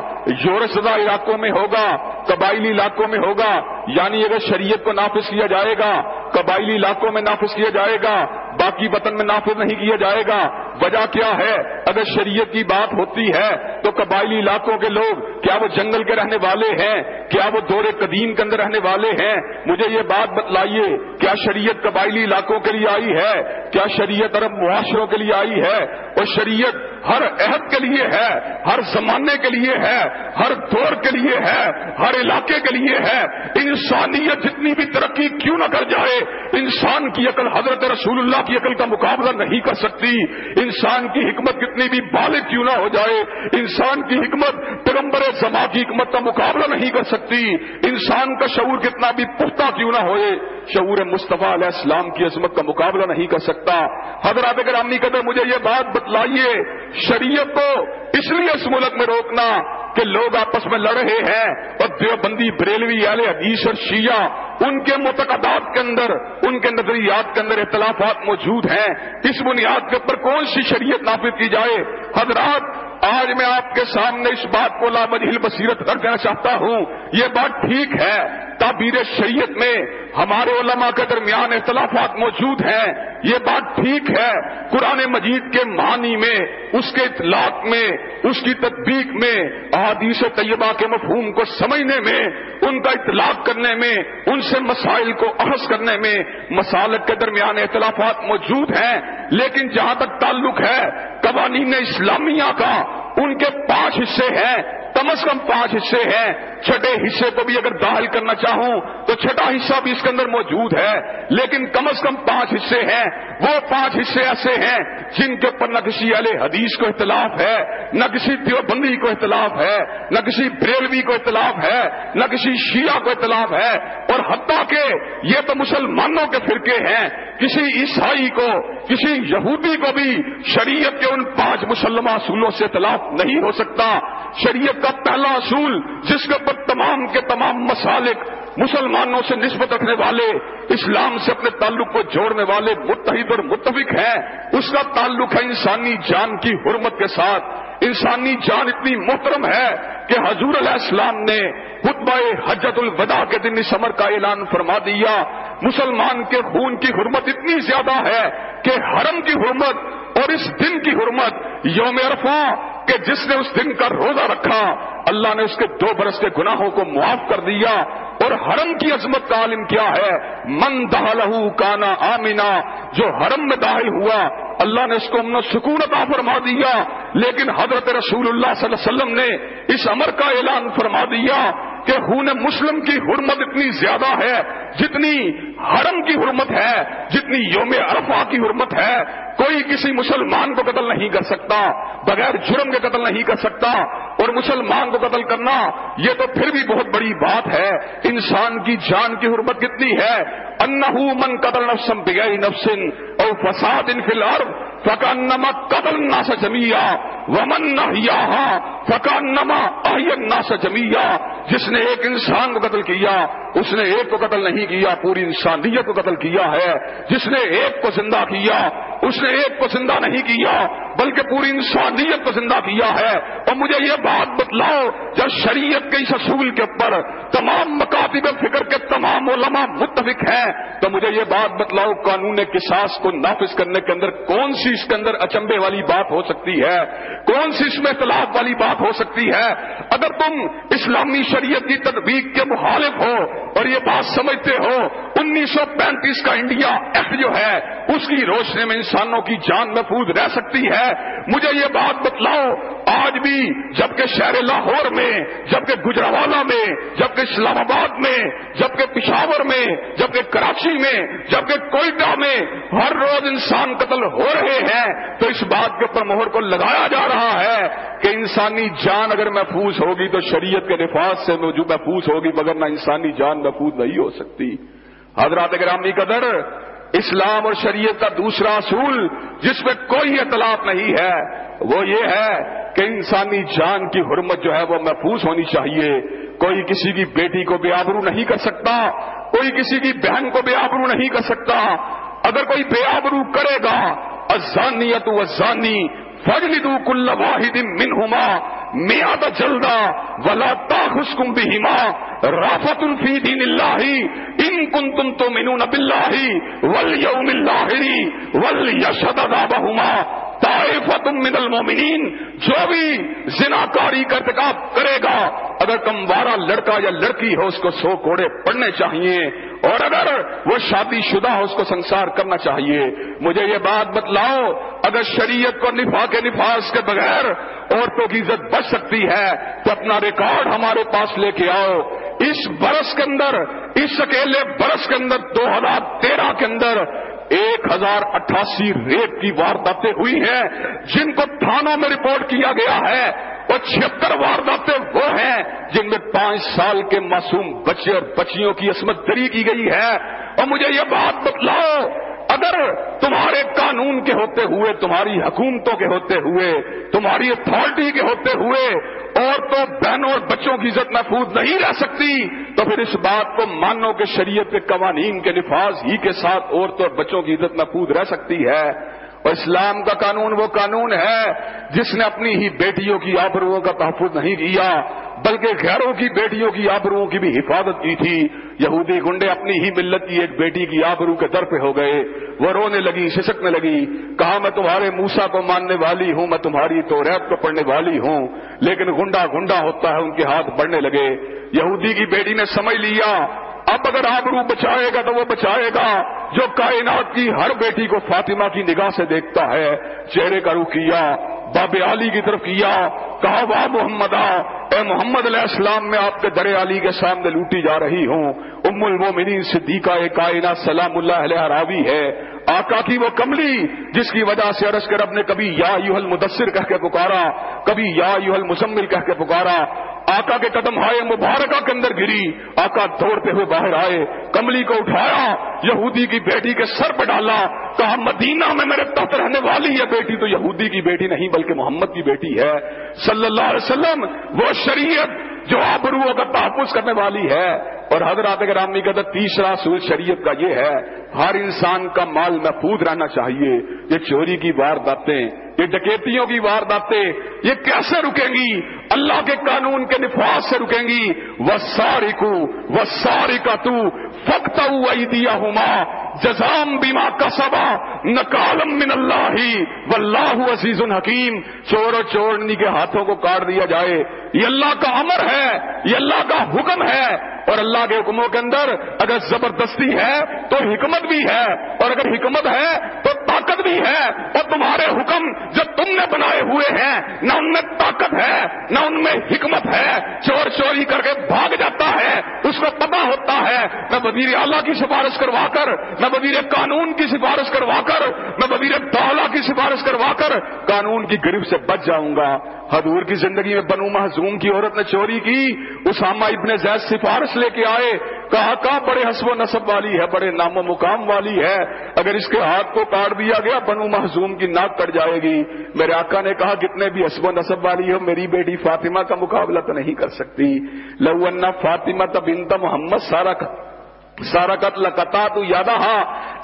زدہ علاقوں میں ہوگا قبائلی علاقوں میں ہوگا یعنی اگر شریعت کو نافذ کیا جائے گا، قبائلی علاقوں میں نافذ کیا جائے گا، باقی وطن میں نافذ نہیں کیا جائے گا۔ وجہ کیا ہے؟ اگر شریعت کی بات ہوتی ہے تو قبائلی علاقوں کے لوگ، کیا وہ جنگل کے رہنے والے ہیں؟ کیا وہ دور قدیم کے اندر رہنے والے ہیں؟ مجھے یہ بات بتلائیے، کیا شریعت قبائلی علاقوں کے لیے آئی ہے؟ کیا شریعت عرب معاشروں کے لیے آئی ہے؟ اور شریعت ہر عہد کے لیے ہے، ہر زمانے کے لیے ہے، ہر دور کے لیے ہے، ہر علاقے کے لیے ہے۔ انسانیت جتنی بھی ترقی کیوں نہ کر جائے، انسان کی عقل حضرت رسول اللہ کی عقل کا مقابلہ نہیں کر سکتی۔ انسان کی حکمت کتنی بھی بالغ کیوں نہ ہو جائے، انسان کی حکمت پیغمبر زما کی حکمت کا مقابلہ نہیں کر سکتی۔ انسان کا شعور کتنا بھی پختہ کیوں نہ ہوئے، شعور مصطفیٰ علیہ السلام کی عظمت کا مقابلہ نہیں کر سکتا۔ حضرات اگر امی قدر، مجھے یہ بات بتلائیے شریعت کو اس لیے اس ملک میں روکنا کہ لوگ آپس میں لڑ رہے ہیں اور دیوبندی بریلوی والے حدیث اور شیعہ ان کے متقدات کے اندر، ان کے نظریات کے اندر اختلافات موجود ہیں۔ اس بنیاد کے اوپر کون سی شریعت نافذ کی جائے؟ حضرات آج میں آپ کے سامنے اس بات کو لامجھل بصیرت کر دینا چاہتا ہوں۔ یہ بات ٹھیک ہے۔ تعبیر شریعت میں ہمارے علماء کے درمیان اختلافات موجود ہیں۔ یہ بات ٹھیک ہے۔ قرآن مجید کے معنی میں، اس کے اطلاق میں، اس کی تدبیق میں، احادیث طیبہ کے مفہوم کو سمجھنے میں، ان کا اطلاق کرنے میں، ان سے مسائل کو احس کرنے میں مسالک کے درمیان اختلافات موجود ہیں۔ لیکن جہاں تک تعلق ہے قوانین اسلامیہ کا ان کے پانچ حصے ہیں، کم از کم پانچ حصے ہیں۔ چھٹے حصے کو بھی اگر داخل کرنا چاہوں تو چھٹا حصہ بھی اس کے اندر موجود ہے۔ لیکن کم از کم پانچ حصے ہیں۔ وہ پانچ حصے ایسے ہیں جن کے اوپر نہ کسی علیہ حدیث کو اختلاف ہے، نہ کسی دیوبندی کو اختلاف ہے، نہ کسی بریلوی کو اختلاف ہے، نہ کسی شیعہ کو اختلاف ہے۔ اور حتیٰ کہ یہ تو مسلمانوں کے فرقے ہیں۔ کسی عیسائی کو، کسی یہودی کو بھی شریعت کے ان پانچ مسلمہ اصولوں سے اختلاف نہیں ہو سکتا۔ شریعت کا پہلا اصول جس کے اوپر تمام کے تمام مسالک مسلمانوں سے نسبت رکھنے والے، اسلام سے اپنے تعلق کو جوڑنے والے متحد اور متفق ہیں، اس کا تعلق ہے انسانی جان کی حرمت کے ساتھ۔ انسانی جان اتنی محترم ہے کہ حضور علیہ السلام نے خطبہ حجت الوداع کے دن اس کا اعلان فرما دیا۔ مسلمان کے خون کی حرمت اتنی زیادہ ہے کہ حرم کی حرمت اور اس دن کی حرمت یوم عرفہ کہ جس نے اس دن کا روزہ رکھا، اللہ نے اس کے دو برس کے گناہوں کو معاف کر دیا۔ اور حرم کی عظمت کا عالم کیا ہے؟ من دہلہ کانا آمینا جو حرم میں داخل ہوا، اللہ نے اس کو امن سکون عطا فرما دیا۔ لیکن حضرت رسول اللہ صلی اللہ علیہ وسلم نے اس امر کا اعلان فرما دیا۔ کہ خون مسلم کی حرمت اتنی زیادہ ہے، جتنی حرم کی حرمت ہے، جتنی یوم عرفہ کی حرمت ہے، کوئی کسی مسلمان کو قتل نہیں کر سکتا، بغیر جرم کے قتل نہیں کر سکتا، اور مسلمان کو قتل کرنا یہ تو پھر بھی بہت بڑی بات ہے۔ انسان کی جان کی حرمت کتنی ہے؟ انہو من قتل نفسم بغیر نفسن اور فساد ان فی فکان نما قتل ناسا جمیا ومن نہ فکان نما ناسا جمیا جس نے ایک انسان کو قتل کیا، اس نے ایک کو قتل نہیں کیا، پوری انسانیت کو قتل کیا ہے۔ جس نے ایک کو زندہ کیا، اس نے ایک کو زندہ نہیں کیا، بلکہ پوری انسانیت کو زندہ کیا ہے۔ اور مجھے یہ بات بتلاؤ، جب شریعت کے اس اصول کے اوپر تمام مکاتب فکر کے تمام علماء متفق ہیں، تو مجھے یہ بات بتلاؤ، قانون قصاص کو نافذ کرنے کے اندر کون سی اس کے اندر اچمبے والی بات ہو سکتی ہے؟ کون سی اس میں اختلاف والی بات ہو سکتی ہے۔ اگر تم اسلامی شریعت کی تدبیق کے مخالف ہو اور یہ بات سمجھتے ہو، انیس سو پینتیس کا انڈیا ایکٹ جو ہے، اس کی روشنی میں انسانوں کی جان محفوظ رہ سکتی ہے۔ مجھے یہ بات بتلاؤ، آج بھی جبکہ شہر لاہور میں، جبکہ گجراوالا میں، جبکہ اسلام آباد میں، جبکہ پشاور میں، جبکہ کراچی میں، جبکہ کوئٹہ میں ہر روز انسان قتل ہو رہے ہیں، تو اس بات کے اوپر مہر کو لگایا جا رہا ہے۔ کہ انسانی جان اگر محفوظ ہوگی تو شریعت کے نفاذ سے جو محفوظ ہوگی، مگر نہ انسانی جان محفوظ نہیں ہو سکتی۔ حضرات گرامی قدر، اسلام اور شریعت کا دوسرا اصول جس میں کوئی اطلاع نہیں ہے، وہ یہ ہے کہ انسانی جان کی حرمت جو ہے وہ محفوظ ہونی چاہیے۔ کوئی کسی کی بیٹی کو بے آبرو نہیں کر سکتا، کوئی کسی کی بہن کو بے آبرو نہیں کر سکتا۔ اگر کوئی بے آبرو کرے گا ازانیت و ازانی فجل دو کل واحد منہما میاد جلدا ولا تاخسکم بہما رافت الفی دین اللہ ان کن تم تو منون بلّہ ول یوم اللہ من المومنین جو بھی زنا کاری کا ارتکاب کرے گا، اگر کموارا لڑکا یا لڑکی ہو اس کو سو کوڑے پڑنے چاہیے اور اگر وہ شادی شدہ ہو اس کو سنسار کرنا چاہیے، مجھے یہ بات بتلاؤ، اگر شریعت کو نفا کے نفاذ کے بغیر عورتوں کی عزت بچ سکتی ہے، تو اپنا ریکارڈ ہمارے پاس لے کے آؤ۔ اس برس کے اندر، اس اکیلے برس کے اندر، دو ہزار تیرہ کے اندر ایک ہزار اٹھاسی ریپ کی وارداتیں ہوئی ہیں، جن کو تھانوں میں رپورٹ کیا گیا ہے۔ اور چھہتر وارداتیں وہ ہیں جن میں پانچ سال کے معصوم بچے اور بچیوں کی عصمت دری کی گئی ہے۔ اور مجھے یہ بات بتلاؤ، اگر تمہارے قانون کے ہوتے ہوئے، تمہاری حکومتوں کے ہوتے ہوئے، تمہاری اتارٹی کے ہوتے ہوئے اور تو بہنوں اور بچوں کی عزت محفوظ نہیں رہ سکتی، تو پھر اس بات کو مانو کہ شریعت کے قوانین کے نفاذ ہی کے ساتھ عورتوں اور بچوں کی عزت محفوظ رہ سکتی ہے۔ اور اسلام کا قانون وہ قانون ہے جس نے اپنی ہی بیٹیوں کی آبروؤں کا تحفظ نہیں کیا، بلکہ غیروں کی بیٹیوں کی آبروؤں کی بھی حفاظت کی تھی۔ یہودی گنڈے اپنی ہی ملت کی ایک بیٹی کی آبرو کے در پہ ہو گئے۔ وہ رونے لگی سسکنے لگی، کہا، میں تمہارے موسا کو ماننے والی ہوں، میں تمہاری تو ریت کو پڑھنے والی ہوں۔ لیکن گنڈا گنڈا ہوتا ہے، ان کے ہاتھ بڑھنے لگے۔ یہودی کی بیٹی نے سمجھ لیا، اب اگر آبرو بچائے گا تو وہ بچائے گا۔ جو کائنات کی ہر بیٹی کو فاطمہ کی نگاہ سے دیکھتا ہے، چہرے کا رخ کیا، باب علی کی طرف کیا، کہا، واہ محمد اے محمد علیہ السلام، میں آپ کے در علی کے سامنے لوٹی جا رہی ہوں۔ ام المومنین صدیقہ کائنات سلام اللہ علیہ راوی ہے۔ آقا کی وہ کملی، جس کی وجہ سے عرض کے رب نے کبھی یا یو المدثر کہہ کے پکارا، کبھی یا یو المزمل کہہ کے پکارا۔ آقا کے قدم آئے مبارکہ کے اندر گری۔ آقا دوڑتے ہوئے باہر آئے، کملی کو اٹھایا، یہودی کی بیٹی کے سر پہ ڈالا۔ کہا، مدینہ میں میرے تحت رہنے والی ہے بیٹی تو یہودی کی بیٹی نہیں، بلکہ محمد کی بیٹی ہے۔ صلی اللہ علیہ وسلم، وہ شریعت جو آبرو کا تحفظ کرنے والی ہے۔ اور حضرات گرامی کا تیسرا سور شریعت کا یہ ہے، ہر انسان کا مال محفوظ رہنا چاہیے۔ یہ چوری کی وارداتیں، یہ ڈکیتیوں کی وارداتیں، یہ کیسے رکیں گی؟ اللہ کے قانون کے نفاذ سے رکیں گی۔ وہ ساری کو وہ ساری کا تو فخت دیا ہوما جزام بیما کا سبا نکالم من اللہ ہی و اللہ عزیز الحکیم چور و چورنی کے ہاتھوں کو کاٹ دیا جائے۔ یہ اللہ کا امر ہے، یہ اللہ کا حکم ہے۔ اور اللہ کے حکموں کے اندر اگر زبردستی ہے، تو حکمت بھی ہے۔ اور اگر حکمت ہے، تو طاقت بھی ہے۔ اور تمہارے حکم جو تم نے بنائے ہوئے ہیں، نہ ان میں طاقت ہے، نہ ان میں حکمت ہے، چور چوری کر کے بھاگ جاتا ہے، اس کو پتا ہوتا ہے۔ میں وزیر اعلیٰ کی سفارش کروا کر، میں وزیر قانون کی سفارش کروا کر، میں وزیر دولہ کی سفارش کروا کر قانون کی گریب سے بچ جاؤں گا۔ حضور کی زندگی میں بنو محزوم کی عورت نے چوری کی، اسامہ ابن زید سفارش لے کے آئے۔ کہا کہاں بڑے حسب و نصب والی ہے، بڑے نام و مقام والی ہے۔ اگر اس کے ہاتھ کو کاٹ دیا گیا، بنو محزوم کی ناک کٹ جائے گی۔ میرے آقا نے کہا کتنے بھی حسب و نصب والی ہو، میری بیٹی فاطمہ کا مقابلہ تو نہیں کر سکتی۔ لو فاطمہ تب انتا محمد سارا سارا قتل قطع تو یادہ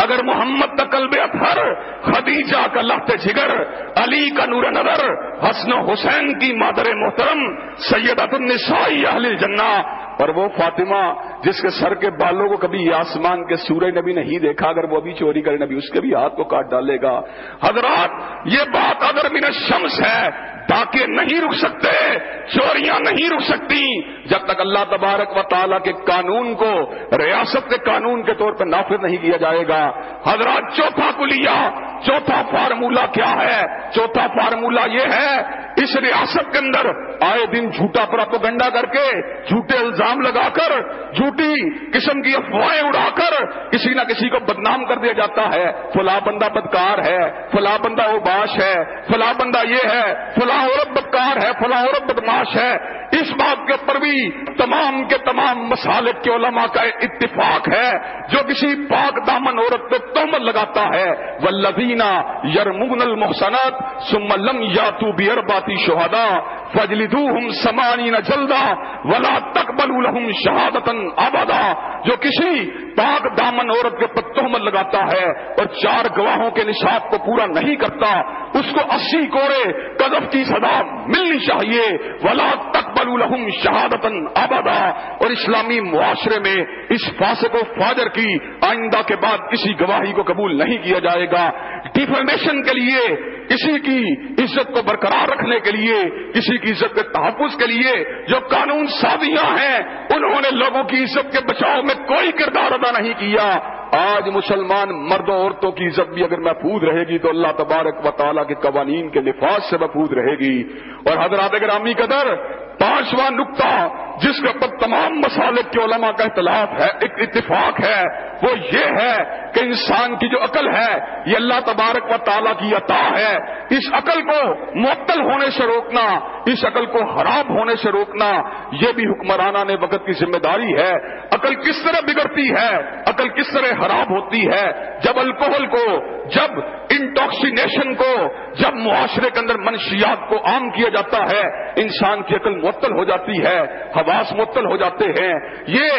اگر محمد کا قلب اطہر، خدیجہ کا لفت جگر، علی کا نور نظر، حسن حسین کی مادر محترم سید النسائی اہل جنا اور وہ فاطمہ جس کے سر کے بالوں کو کبھی آسمان کے سورج نبی نہیں دیکھا، اگر وہ بھی چوری کرے نبی، اس کے بھی ہاتھ کو کاٹ ڈالے گا۔ حضرات، یہ بات اگر میرا شمس ہے، ڈاکے نہیں رک سکتے، چوریاں نہیں رک سکتی۔ جب تک اللہ تبارک و تعالیٰ کے قانون کو، ریاست کے قانون کے طور پر نافذ نہیں کیا جائے گا۔ حضرات، چوتھا کلیا چوتھا فارمولہ کیا ہے؟ چوتھا فارمولہ یہ ہے، اس ریاست کے اندر آئے دن جھوٹا پراپگنڈا کر کے، جھوٹے الزام لگا کر جھوٹی قسم کی افواہیں اڑا کر کسی نہ کسی کو بدنام کر دیا جاتا ہے۔ فلاں بندہ بدکار ہے، فلاں بندہ اوباش ہے، فلاں بندہ یہ ہے، فلاں عورت بدکار ہے، فلاں عورت بدماش ہے۔ اس بات کے اوپر بھی تمام کے تمام مسالک کے علماء کا اتفاق ہے۔ جو کسی پاک دامن عورت پہ تومل لگاتا ہے وہ لدینہ یرمون المحسنت سملم یا تو بیئر باتی شہادا فجلی ہم سمانی نہ جلدا ولا تقبل بل شہادت آبادا جو کسی پاک دامن عورت کے پتوں میں لگاتا ہے اور چار گواہوں کے نشاب کو پورا نہیں کرتا، اس کو اسی کوڑے قذف کی سزا ملنی چاہیے۔ ولا تقبل الحم شہادت آبادا اور اسلامی معاشرے میں اس فاسق و فاجر کی آئندہ کے بعد کسی گواہی کو قبول نہیں کیا جائے گا۔ ڈیفرمیشن کے لیے، کسی کی عزت کو برقرار رکھنے کے لیے، کسی کی عزت کے تحفظ کے لیے جو قانون سازیاں ہیں، انہوں نے لوگوں کی عزت کے بچاؤ میں کوئی کردار ادا نہیں کیا۔ آج مسلمان مردوں، عورتوں کی عزت بھی اگر محفوظ رہے گی تو اللہ تبارک و تعالیٰ کے قوانین کے لفاظ سے محفوظ رہے گی۔ اور حضرات گرامی قدر، پانچواں نقطہ جس کے اوپر تمام مسالے کے علماء کا اختلاف ہے، ایک اتفاق ہے، وہ یہ ہے کہ انسان کی جو عقل ہے، یہ اللہ تبارک و تعالیٰ کی عطا ہے۔ اس عقل کو معطل ہونے سے روکنا، اس عقل کو خراب ہونے سے روکنا، یہ بھی حکمرانہ نے وقت کی ذمہ داری ہے۔ عقل کس طرح بگڑتی ہے؟ عقل کس طرح خراب ہوتی ہے؟ جب الکوہل کو، جب انٹاکسینیشن کو، جب معاشرے کے اندر منشیات کو عام کیا جاتا ہے، انسان کی عقل معطل ہو جاتی ہے، حواس معطل ہو جاتے ہیں۔ یہ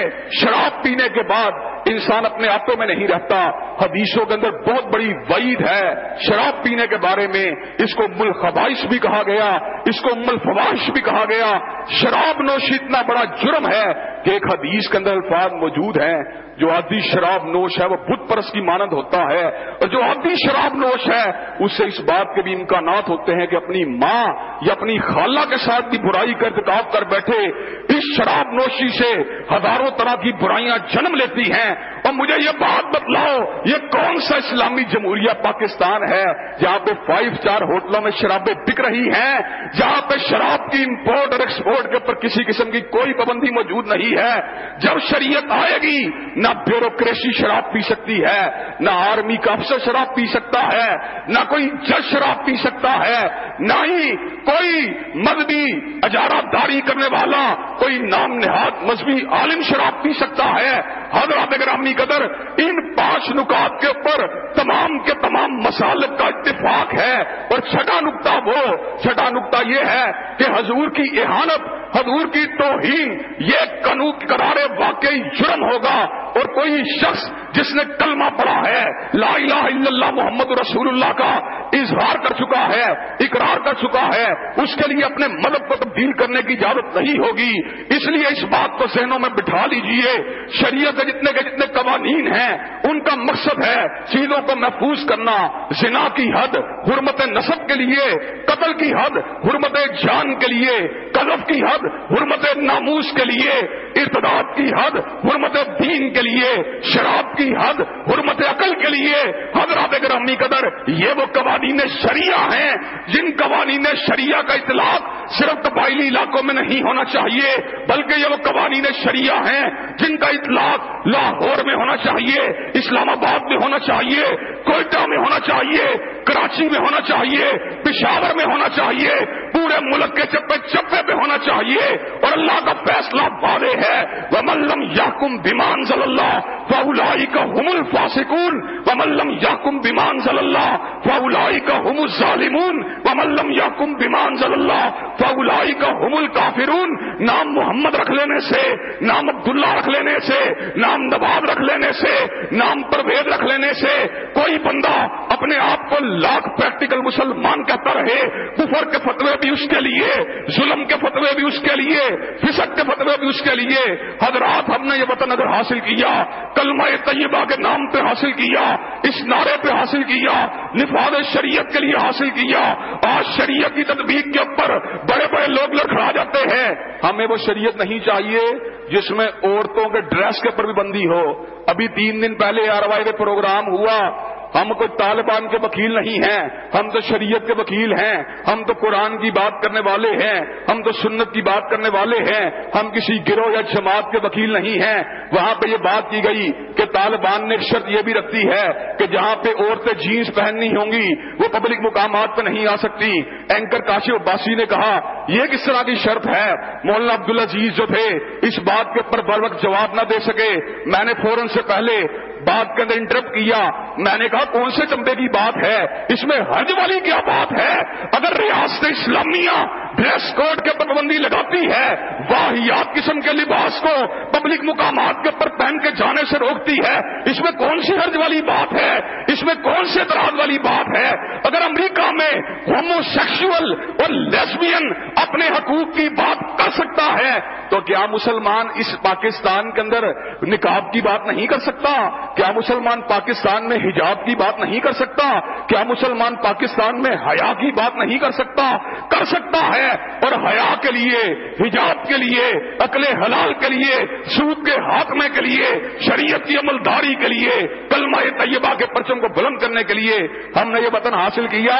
شراب پینے کے بعد انسان اپنے آپوں میں نہیں رہتا، حدیثوں کے اندر بہت بڑی وعید ہے، شراب پینے کے بارے میں، اس کو مل خواہش بھی کہا گیا، اس کو ملفواہش بھی کہا گیا شراب نوشی اتنا بڑا جرم ہے کہ ایک حدیث کے اندر الفاظ موجود ہیں، جو آدھی شراب نوش ہے، وہ بت پرس کی مانند ہوتا ہے۔ اور جو آدھی شراب نوش ہے، اس سے اس بات کے بھی امکانات ہوتے ہیں کہ اپنی ماں یا اپنی خالہ کے ساتھ بھی برائی کا ارتکاب کر بیٹھے۔ اس شراب نوشی سے ہزاروں طرح کی برائیاں جنم لیتی ہیں۔ اور مجھے یہ بات بتلاؤ، یہ کون سا اسلامی جمہوریہ پاکستان ہے، جہاں پہ فائیو اسٹار ہوٹلوں میں شرابیں بک رہی ہیں، جہاں پہ شراب کی امپورٹ اور ایکسپورٹ کے اوپر کسی قسم کی کوئی پابندی موجود نہیں ہے۔ جب شریعت آئے گی، نہ بیوروکریسی شراب پی سکتی ہے، نہ آرمی کا افسر شراب پی سکتا ہے، نہ کوئی جج شراب پی سکتا ہے، نہ ہی کوئی مذہبی اجارہ داری کرنے والا، کوئی نام نہاد مذہبی عالم شراب پی سکتا ہے۔ حضرات گرامی قدر، ان پانچ نکات کے اوپر تمام کے تمام مسالک کا اتفاق ہے۔ اور چھٹا نقطہ وہ، چھٹا نقطہ یہ ہے کہ حضور کی احانت حضور کی توہین یہ قانون قرار واقعی جرم ہوگا۔ اور کوئی شخص جس نے کلمہ پڑا ہے، لا الہ الا اللہ محمد رسول اللہ کا اظہار کر چکا ہے، اقرار کر چکا ہے، اس کے لیے اپنے مدد کو تبدیل کرنے کی اجازت نہیں ہوگی۔ اس لیے اس بات کو ذہنوں میں بٹھا لیجیے۔ شریعت کے جتنے کے جتنے قوانین ہیں، ان کا مقصد ہے چیزوں کو محفوظ کرنا۔ زنا کی حد، حرمت نصب کے لیے، قتل کی حد، حرمت جان کے لیے قلف کی حد، حرمت ناموس کے لیے، ارتداد کی حد، حرمت دین کے لیے لیے، شراب کی حد، حرمت عقل کے لیے۔ حضرات گرامی قدر، یہ وہ قوانین شریعہ ہیں جن قوانین شریعہ کا اطلاق صرف قبائلی علاقوں میں نہیں ہونا چاہیے، بلکہ یہ وہ قوانین شریعہ ہیں جن کا اطلاق لاہور میں ہونا چاہیے، اسلام آباد میں ہونا چاہیے، کوئٹہ میں ہونا چاہیے، کراچی میں ہونا چاہیے، پشاور میں ہونا چاہیے۔ پورے ملک کے چپے چپے پہ ہونا چاہیے اور اللہ کا فیصلہ واضح ہے۔ وہ ملم یاکم بیمان ضل اللہ فاؤلائی کا حم الفاسکون و ملم یاکم بیمان ضل اللہ فاؤلائی کا حم الظالمون۔ و ملم یاکم بیمان ضل اللہ فاؤلائی کا حم الکافرون نام محمد رکھ لینے سے، نام عبداللہ رکھ لینے سے، نام نواب رکھ لینے سے، نام پرویز رکھ لینے سے کوئی بندہ اپنے آپ کو لاکھ پریکٹیکل مسلمان کہتا رہے، کفر کے فتوے بھی اس کے لیے، ظلم کے فتوے بھی اس کے لیے، فسق کے فتوے بھی اس کے لیے۔ حضرات، ہم نے یہ وطن اگر حاصل کیا، کلمہ طیبہ کے نام پہ حاصل کیا، اس نعرے پہ حاصل کیا، نفاذ شریعت کے لیے حاصل کیا، آج شریعت کی تدبیر کے اوپر بڑے بڑے لوگ لڑکھڑا جاتے ہیں۔ ہمیں وہ شریعت نہیں چاہیے جس میں عورتوں کے ڈریس کے اوپر بھی بندی ہو۔ ابھی تین دن پہلے آر وائی پروگرام ہوا ہم کوئی طالبان کے وکیل نہیں ہیں، ہم تو شریعت کے وکیل ہیں، ہم تو قرآن کی بات کرنے والے ہیں، ہم تو سنت کی بات کرنے والے ہیں، ہم کسی گروہ یا جماعت کے وکیل نہیں ہیں۔ وہاں پہ یہ بات کی گئی کہ طالبان نے شرط یہ بھی رکھتی ہے کہ جہاں پہ عورتیں جینس پہننی ہوں گی، وہ پبلک مقامات پہ نہیں آ سکتی۔ اینکر کاشی عباسی نے کہا، یہ کس طرح کی شرط ہے؟ مولانا عبد العزیز جو تھے، اس بات کے اوپر بر وقت جواب نہ دے سکے۔ میں نے فوراً سے پہلے بات کے اندر انٹرپٹ کیا، میں نے کہا کون سے چمبے کی بات ہے؟ اس میں حج والی کیا بات ہے؟ اگر ریاست اسلامیہ ڈریس کوڈ کے پابندی لگاتی ہے۔ واحد قسم کے لباس کو پبلک مقامات کے اوپر پہن کے جانے سے روکتی ہے۔ اس میں کون سی حرج والی بات ہے؟ اس میں کون سی اعتراض والی بات ہے؟ اگر امریکہ میں ہومو سیکشل اور لیسبین اپنے حقوق کی بات کر سکتا ہے، تو کیا مسلمان اس پاکستان کے اندر نکاب کی بات نہیں کر سکتا؟ کیا مسلمان پاکستان میں حجاب کی بات نہیں کر سکتا؟ کیا مسلمان پاکستان میں حیا کی بات نہیں کر سکتا؟ کر سکتا ہے۔ اور حیا کے لیے، حجاب کے لیے، عقل حلال کے لیے، سود کے ہاتمے کے لیے، شریعت کی عملداری کے لیے، کلمہ طیبہ کے پرچم کو بلند کرنے کے لیے ہم نے یہ وطن حاصل کیا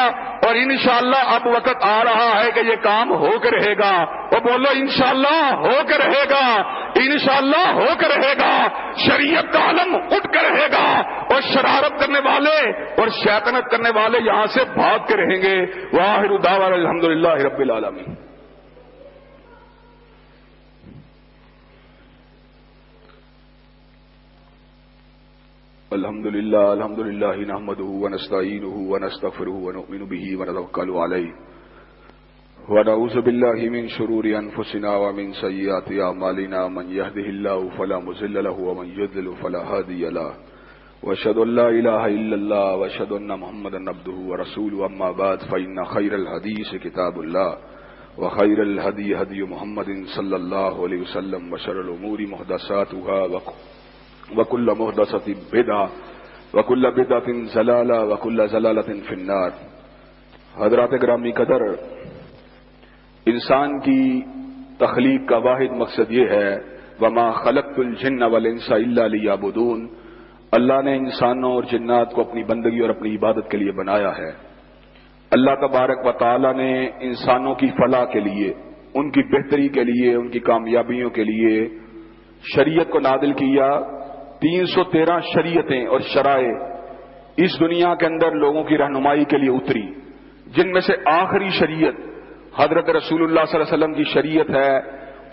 اور انشاءاللہ اب وقت آ رہا ہے کہ یہ کام ہو کے رہے گا۔ وہ بولو انشاءاللہ ہو کے رہے گا، انشاءاللہ ہو کے رہے گا، شریعت کا عالم اٹھ کے رہے گا، اور شرارت کرنے والے اور شیطنت کرنے والے یہاں سے بھاگ کے رہیں گے۔ واہر الحمد للہ رب العالمین۔ الحمد لله الحمد لله نحمده ونستعينه ونستغفره ونؤمن به ونتوكل عليه ونعوذ بالله من شرور انفسنا ومن سيئات اعمالنا من يهده الله فلا مضل له ومن يضلل فلا هادي له. واشهد ان لا اله الا الله واشهد ان محمدا عبده ورسوله. اما بعد فان خير الحديث كتاب الله وخير الهدي هدي محمد صلى الله عليه وسلم وشر الامور محدثاتها وكل مهدسة بدعة وكل بدعة زلالة وكل زلالة في النار. حضرات گرامی قدر انسان کی تخلیق کا واحد مقصد یہ ہے، وما خلق الجن والانس الا ليعبدون۔ اللہ نے انسانوں اور جنات کو اپنی بندگی اور اپنی عبادت کے لیے بنایا ہے۔ اللہ تبارک و تعالی نے انسانوں کی فلاح کے لیے، ان کی بہتری کے لیے، ان کی کامیابیوں کے لیے شریعت کو نادل کیا۔ تین سو تیرہ شریعتیں اور شرائع اس دنیا کے اندر لوگوں کی رہنمائی کے لیے اتری، جن میں سے آخری شریعت حضرت رسول اللہ صلی اللہ علیہ وسلم کی شریعت ہے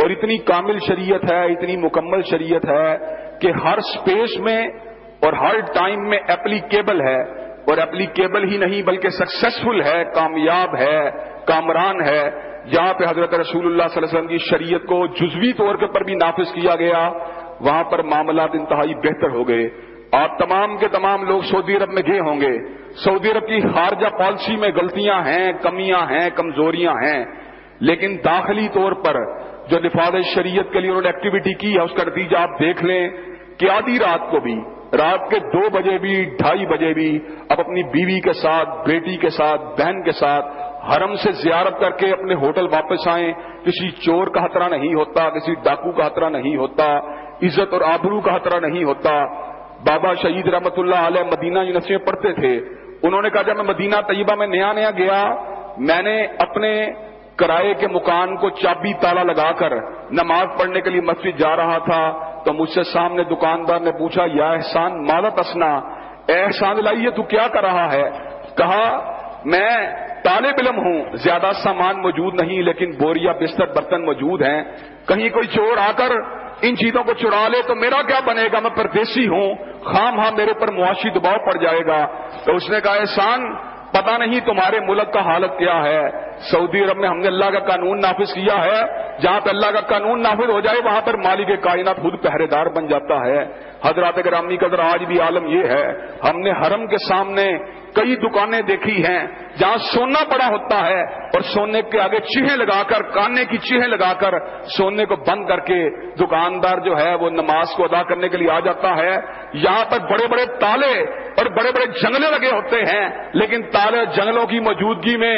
اور اتنی کامل شریعت ہے، اتنی مکمل شریعت ہے کہ ہر سپیس میں اور ہر ٹائم میں اپلیکیبل ہے اور اپلیکیبل ہی نہیں بلکہ سکسیسفل ہے، کامیاب ہے، کامران ہے۔ جہاں پہ حضرت رسول اللہ صلی اللہ علیہ وسلم کی شریعت کو جزوی طور پر بھی نافذ کیا گیا۔ وہاں پر معاملات انتہائی بہتر ہو گئے۔ اور تمام کے تمام لوگ سعودی عرب میں گئے ہوں گے۔ سعودی عرب کی خارجہ پالیسی میں غلطیاں ہیں، کمیاں ہیں، کمزوریاں ہیں۔ لیکن داخلی طور پر جو نفاذ شریعت کے لیے انہوں نے ایکٹیویٹی کی ہے، اس کا نتیجہ آپ دیکھ لیں کہ آدھی رات کو بھی، رات کے دو بجے بھی، ڈھائی بجے بھی اب اپنی بیوی کے ساتھ، بیٹی کے ساتھ، بہن کے ساتھ حرم سے زیارت کر کے اپنے ہوٹل واپس آئیں۔ کسی چور کا خطرہ نہیں ہوتا، کسی ڈاکو کا خطرہ نہیں ہوتا، عزت اور آبرو کا خطرہ نہیں ہوتا۔ بابا شہید رحمت اللہ علیہ مدینہ یونیورسٹی میں پڑھتے تھے۔ انہوں نے کہا، جب میں مدینہ طیبہ میں نیا نیا گیا، میں نے اپنے کرائے کے مکان کو چابی تالا لگا کر نماز پڑھنے کے لیے مسجد جا رہا تھا۔ تو مجھ سے سامنے دکاندار نے پوچھا، یا احسان مالت اسنا احسان لائیے تو کیا کر رہا ہے؟ کہا، میں طالب علم ہوں، زیادہ سامان موجود نہیں، لیکن بوریا بستر برتن موجود ہیں۔ کہیں کوئی چور آ کر ان چیزوں کو چڑا لے تو میرا کیا بنے گا؟ میں پردیسی ہوں، خام ہاں میرے پر معاشی دباؤ پڑ جائے گا۔ تو اس نے کہا، احسان پتا نہیں تمہارے ملک کا حالت کیا ہے۔ سعودی عرب میں ہم نے اللہ کا قانون نافذ کیا ہے۔ جہاں پہ اللہ کا قانون نافذ ہو جائے، وہاں پر مالک کائنات خود پہرے دار بن جاتا ہے۔ حضرات گرامی قدر آج بھی عالم یہ ہے، ہم نے حرم کے سامنے کئی دکانیں دیکھی ہیں جہاں سونا پڑا ہوتا ہے اور سونے کے آگے چیہیں لگا کر، کانے کی چیہیں لگا کر سونے کو بند کر کے دکاندار جو ہے وہ نماز کو ادا کرنے کے لیے آ جاتا ہے۔ یہاں پر بڑے بڑے تالے اور بڑے بڑے جنگلے لگے ہوتے ہیں، لیکن تالے جنگلوں کی موجودگی میں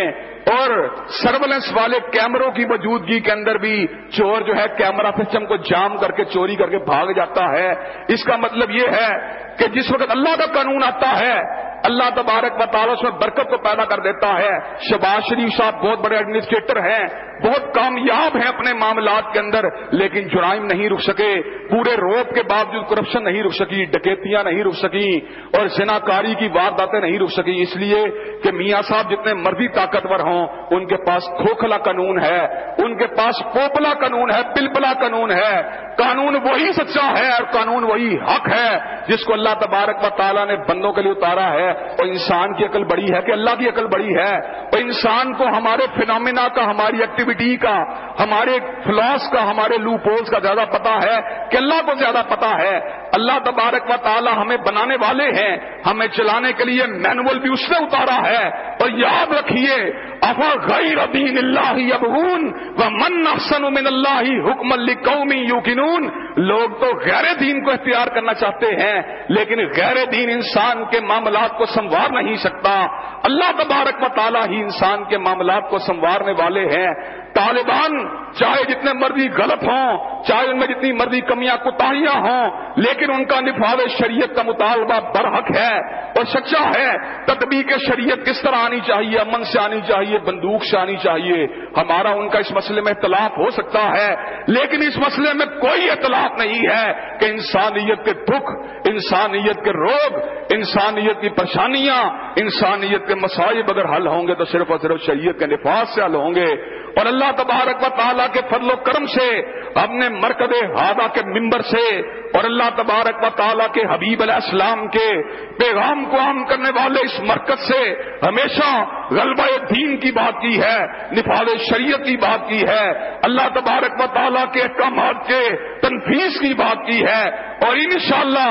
اور سرولنس والے کیمروں کی موجودگی کے اندر بھی چور جو ہے کیمرہ سسٹم کو جام کر کے، چوری کر کے بھاگ جاتا ہے۔ اس کا مطلب یہ ہے کہ جس وقت اللہ کا قانون آتا ہے اللہ تبارک و تعالیٰ اس میں برکت کو پیدا کر دیتا ہے۔ شباز شریف صاحب بہت بڑے ایڈمنسٹریٹر ہیں، بہت کامیاب ہیں اپنے معاملات کے اندر، لیکن جرائم نہیں رک سکے۔ پورے روپ کے باوجود کرپشن نہیں رک سکی، ڈکیتیاں نہیں رک سکی، اور زنا کاری کی وارداتیں نہیں رک سکی۔ اس لیے کہ میاں صاحب جتنے مرضی طاقتور ہوں، ان کے پاس کھوکھلا قانون ہے۔ ان کے پاس پوپلا قانون ہے، پلپلا قانون ہے۔ قانون وہی سچا ہے اور قانون وہی حق ہے، جس کو اللہ تبارک و تعالیٰ نے بندوں کے لیے اتارا ہے۔ اور انسان کی عقل بڑی ہے کہ اللہ کی عقل بڑی ہے، اور انسان کو ہمارے فنامنا کا، ہماری ایکٹیویٹی کا، ہمارے فلاس کا، ہمارے لوپوز کا زیادہ پتا ہے کہ اللہ کو زیادہ پتا ہے۔ اللہ تبارک و تعالی ہمیں بنانے والے ہیں، ہمیں چلانے کے لیے مینول بھی اس نے اتارا ہے۔ اور یاد رکھیے، افا غیر دین اللہ ابغون و من احسن من اللہ حکم قومی یوکنون لوگ تو غیر دین کو اختیار کرنا چاہتے ہیں، لیکن غیر دین انسان کے معاملات کو سنوار نہیں سکتا۔ اللہ تبارک و تعالیٰ ہی انسان کے معاملات کو سنوارنے والے ہیں۔ طالبان چاہے جتنے مرضی غلط ہوں، چاہے ان میں جتنی مرضی کمیاں، کوتاہیاں ہوں، لیکن ان کا نفاذ شریعت کا مطالبہ برحق ہے اور سچا ہے۔ تدبیق شریعت کس طرح آنی چاہیے؟ امن سے آنی چاہیے؟ بندوق سے آنی چاہیے؟ ہمارا ان کا اس مسئلے میں اختلاف ہو سکتا ہے، لیکن اس مسئلے میں کوئی اختلاف نہیں ہے کہ انسانیت کے دکھ، انسانیت کے روگ، انسانیت کی پریشانیاں، انسانیت کے مسائب اگر حل ہوں گے تو صرف اور صرف شریعت کے نفاذ سے حل ہوں گے۔ اور اللہ تبارک و تعالیٰ کے فضل و کرم سے اپنے مرکز ہادہ کے ممبر سے اور اللہ تبارک و تعالیٰ کے حبیب علیہ السلام کے پیغام کو عام کرنے والے اس مرکز سے ہمیشہ غلبہ دین کی بات کی ہے، نفاذ شریعت کی بات کی ہے۔ اللہ تبارک و تعالیٰ کے احکامات کے تنفیذ کی بات کی ہے اور انشاءاللہ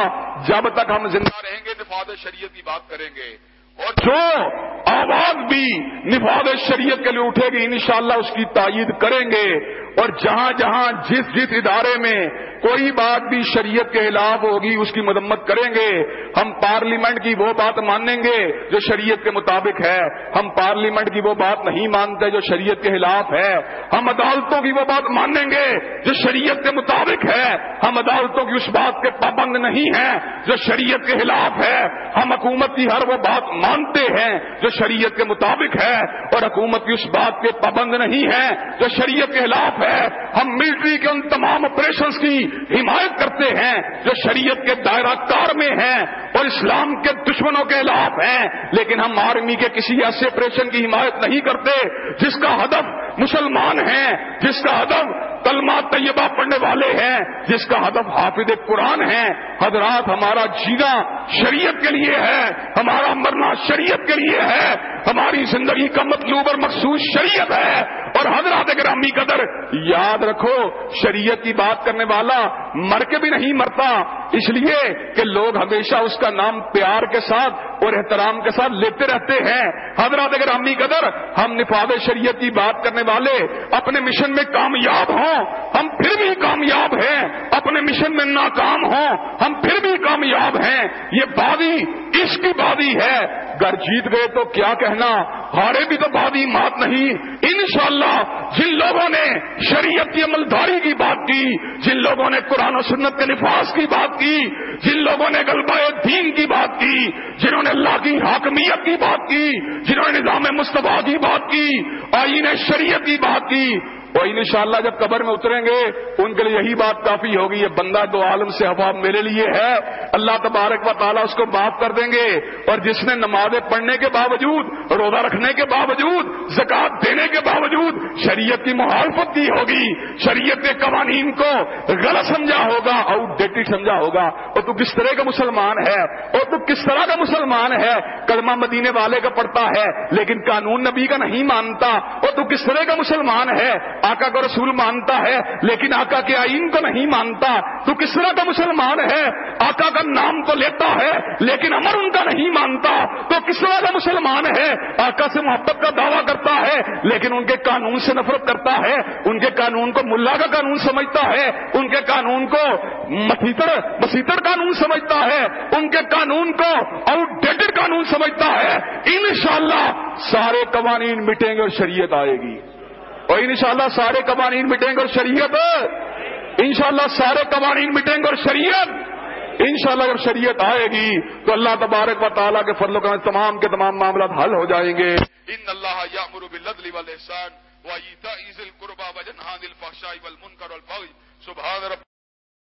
جب تک ہم زندہ رہیں گے، نفاذ شریعت کی بات کریں گے۔ اور جو آواز بھی نفاذ شریعت کے لیے اٹھے گی، انشاءاللہ اس کی تائید کریں گے۔ اور جہاں جہاں جس جس ادارے میں کوئی بات بھی شریعت کے خلاف ہوگی، اس کی مدمت کریں گے۔ ہم پارلیمنٹ کی وہ بات مانیں گے جو شریعت کے مطابق ہے۔ ہم پارلیمنٹ کی وہ بات نہیں مانتے جو شریعت کے خلاف ہے۔ ہم عدالتوں کی وہ بات مانیں گے جو شریعت کے مطابق ہے۔ ہم عدالتوں کی اس بات کے پابند نہیں ہیں جو شریعت کے خلاف ہے۔ ہم حکومت کی ہر وہ بات مانتے ہیں جو شریعت کے مطابق ہے۔ اور حکومت کی اس بات کے پابند نہیں ہے جو شریعت کے خلاف ہے۔ ہم ملٹری کے ان تمام آپریشن کی حمایت کرتے ہیں جو شریعت کے دائرہ کار میں ہیں اور اسلام کے دشمنوں کے خلاف ہیں، لیکن ہم آرمی کے کسی ایسے آپریشن کی حمایت نہیں کرتے جس کا ہدف مسلمان ہیں، جس کا ہدف کلمہ طیبہ پڑھنے والے ہیں، جس کا ہدف حافظ قرآن ہے حضرات، ہمارا جینا شریعت کے لیے ہے، ہمارا مرنا شریعت کے لیے ہے، ہماری زندگی کا مطلوب اور مخصوص شریعت ہے۔ اور حضرات گرامی قدر یاد رکھو، شریعت کی بات کرنے والا مر کے بھی نہیں مرتا۔ اس لیے کہ لوگ ہمیشہ اس کا نام پیار کے ساتھ اور احترام کے ساتھ لیتے رہتے ہیں۔ حضرات گرامی قدر، ہم نفاذ شریعت کی بات کرنے والے اپنے مشن میں کامیاب ہوں۔ ہم پھر بھی کامیاب ہیں۔ اپنے مشن میں ناکام ہوں۔ ہم پھر بھی کامیاب ہیں۔ یہ بادی اس کی بادی ہے۔ گر جیت گئے تو کیا کہنا؟ ہارے بھی تو بادی مات نہیں۔ انشاءاللہ جن لوگوں نے شریعت کی عملداری کی بات کی، جن لوگوں نے قرآن و سنت کے نفاذ کی بات کی، جن لوگوں نے غلبہ دین کی بات کی، جنہوں نے اللہ کی حاکمیت کی بات کی، جنہوں نے نظام مصطفیٰ کی بات کی، آئین شریعت کی بات کی وہ انشاءاللہ جب قبر میں اتریں گے، ان کے لیے یہی بات کافی ہوگی، یہ بندہ دو عالم سے حفاظ میرے لیے ہے۔ اللہ تبارک و تعالیٰ اس کو معاف کر دیں گے۔ اور جس نے نمازیں پڑھنے کے باوجود، روزہ رکھنے کے باوجود زکات دینے کے باوجود شریعت کی مخالفت کی ہوگی، شریعت کے قوانین کو غلط سمجھا ہوگا آؤٹ ڈیٹڈ سمجھا ہوگا۔ اور تو کس طرح کا مسلمان ہے؟ اور تو کس طرح کا مسلمان ہے؟ کلمہ مدینے والے کا پڑتا ہے، لیکن قانون نبی کا نہیں مانتا۔ اور تو کس طرح کا مسلمان ہے؟ آقا کو رسول مانتا ہے، لیکن آقا کے آئین کو نہیں مانتا۔ تو کس طرح کا مسلمان ہے؟ آقا کا نام تو لیتا ہے، لیکن امر ان کا نہیں مانتا۔ تو کس طرح کا مسلمان ہے؟ آقا سے محبت کا دعویٰ کرتا ہے، لیکن ان کے قانون سے نفرت کرتا ہے۔ ان کے قانون کو ملا کا قانون سمجھتا ہے۔ ان کے قانون کو مسیطر مسیطر قانون سمجھتا ہے۔ ان کے قانون کو آؤٹ ڈیٹڈ قانون سمجھتا ہے۔ انشاءاللہ سارے قوانین مٹیں گے اور شریعت آئے گی۔ اور انشاءاللہ سارے قوانین مٹیں گے اور شریعت، انشاءاللہ سارے قوانین مٹیں گے اور شریعت، انشاءاللہ اگر شریعت آئے گی تو اللہ تبارک و تعالیٰ کے فضل و کرم تمام کے تمام معاملات حل ہو جائیں گے۔ ان اللہ یامر بالعدل والاحسان وإيتاء ذي القربى وينهى عن الفحشاء والمنکر والبغي سبحان رب